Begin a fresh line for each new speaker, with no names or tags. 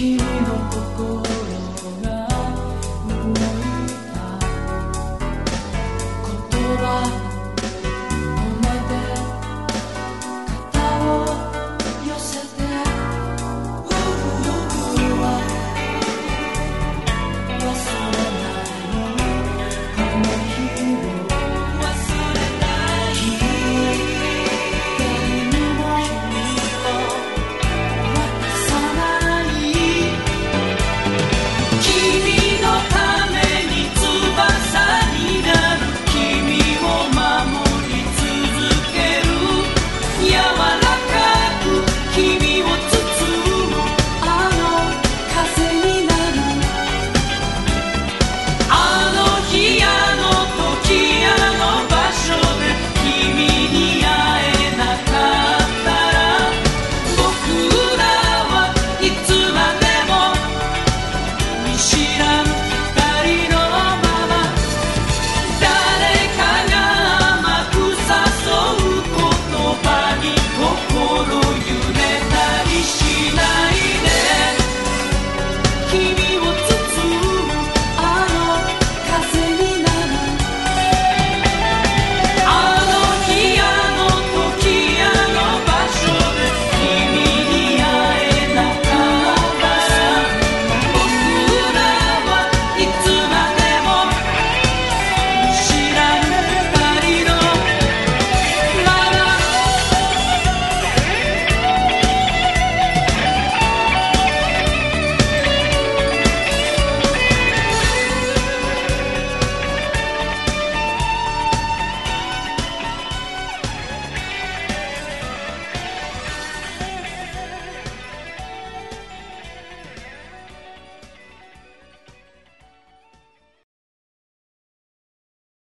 Giro un.